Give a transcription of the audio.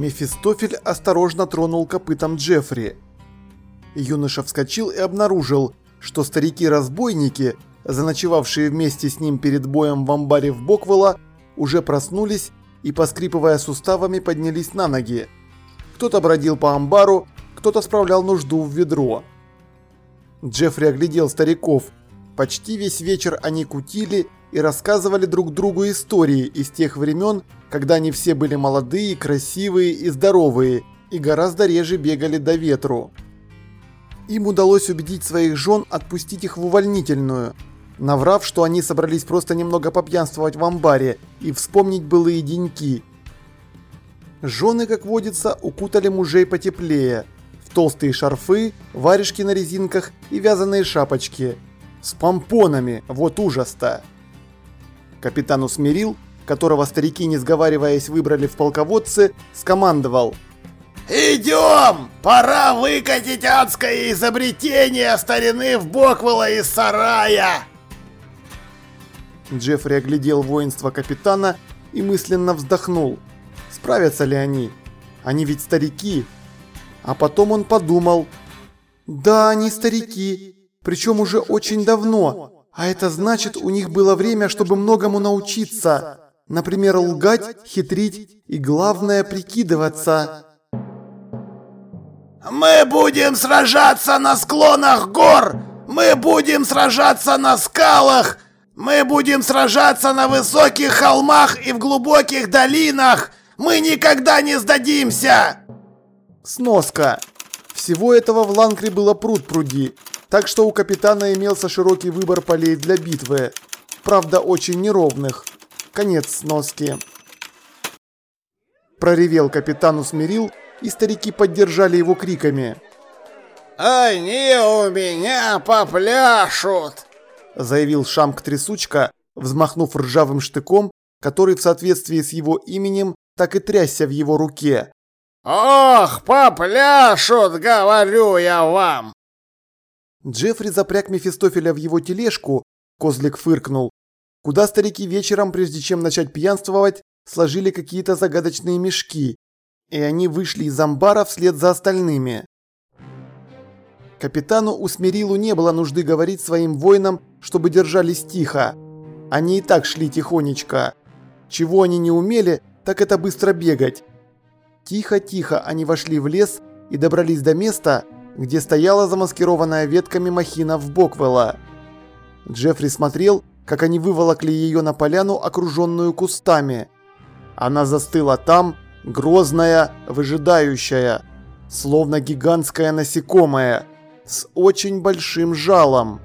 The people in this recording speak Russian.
Мефистофель осторожно тронул копытом Джеффри. Юноша вскочил и обнаружил, что старики-разбойники, заночевавшие вместе с ним перед боем в амбаре в Боквелла, уже проснулись и, поскрипывая суставами, поднялись на ноги. Кто-то бродил по амбару, кто-то справлял нужду в ведро. Джеффри оглядел стариков. Почти весь вечер они кутили и рассказывали друг другу истории из тех времен, когда они все были молодые, красивые и здоровые, и гораздо реже бегали до ветру. Им удалось убедить своих жен отпустить их в увольнительную, наврав, что они собрались просто немного попьянствовать в амбаре и вспомнить былые деньки. Жены, как водится, укутали мужей потеплее, в толстые шарфы, варежки на резинках и вязаные шапочки. С помпонами, вот ужас-то. Капитан усмирил, которого старики, не сговариваясь, выбрали в полководцы, скомандовал. «Идем! Пора выкатить адское изобретение старины в Боквелла из сарая!» Джеффри оглядел воинство капитана и мысленно вздохнул. Справятся ли они? Они ведь старики. А потом он подумал. Да, они старики. Причем уже очень давно. А это значит, у них было время, чтобы многому научиться. Например, лгать, хитрить и, главное, прикидываться. «Мы будем сражаться на склонах гор! Мы будем сражаться на скалах! Мы будем сражаться на высоких холмах и в глубоких долинах! Мы никогда не сдадимся!» Сноска. Всего этого в Ланкре было пруд пруди, так что у капитана имелся широкий выбор полей для битвы. Правда, очень неровных. Конец сноски. Проревел капитан усмирил, и старики поддержали его криками. «Они у меня попляшут!» заявил Шамк-трясучка, взмахнув ржавым штыком, который в соответствии с его именем так и трясся в его руке. «Ох, попляшут, говорю я вам!» Джеффри запряг Мефистофеля в его тележку, козлик фыркнул, куда старики вечером, прежде чем начать пьянствовать, сложили какие-то загадочные мешки, и они вышли из амбара вслед за остальными. Капитану Усмирилу не было нужды говорить своим воинам, чтобы держались тихо. Они и так шли тихонечко. Чего они не умели, так это быстро бегать. Тихо-тихо они вошли в лес и добрались до места, где стояла замаскированная ветками махина в Боквелла. Джеффри смотрел, как они выволокли ее на поляну, окруженную кустами. Она застыла там, грозная, выжидающая, словно гигантское насекомое – с очень большим жалом.